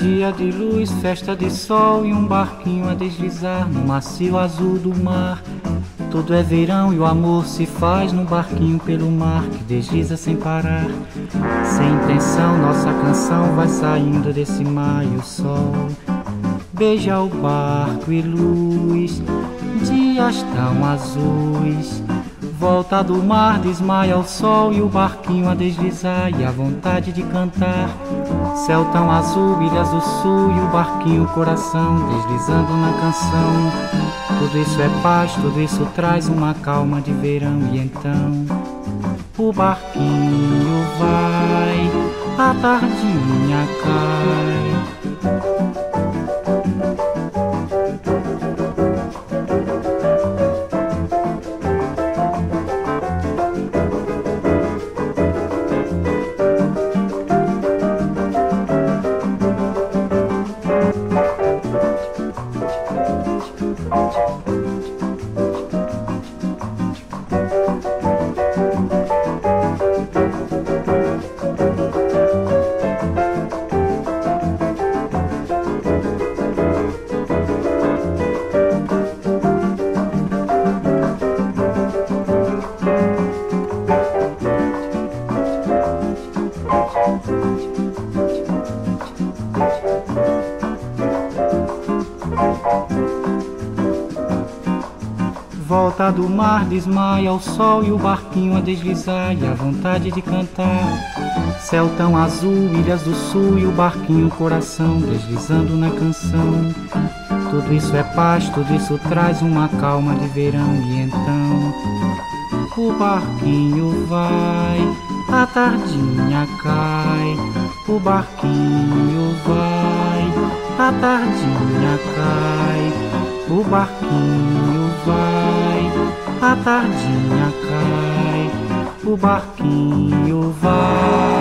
dia de luz, festa de sol e um barquinho a deslizar no macio azul do mar. Tudo é verão e o amor se faz num barquinho pelo mar que desliza sem parar. Sem intenção, nossa canção vai saindo desse mar e o sol beija o barco e luz, dias tão azuis. Volta do mar, desmaia o sol e o barquinho a deslizar e a vontade de cantar. Céu tão azul, ilhas do sul e o barquinho coração deslizando na canção. Tudo isso é paz, tudo isso traz uma calma de verão e então o barquinho vai, a tardinha cai. Volta do mar, desmaia o sol e o barquinho a deslizar e a vontade de cantar. Céu tão azul, ilhas do sul e o barquinho coração deslizando na canção. Tudo isso é paz, tudo isso traz uma calma de verão e então o barquinho vai, a tardinha cai. O barquinho vai, a tardinha cai. O barquinho vai, a tardinha cai. O barquinho vai.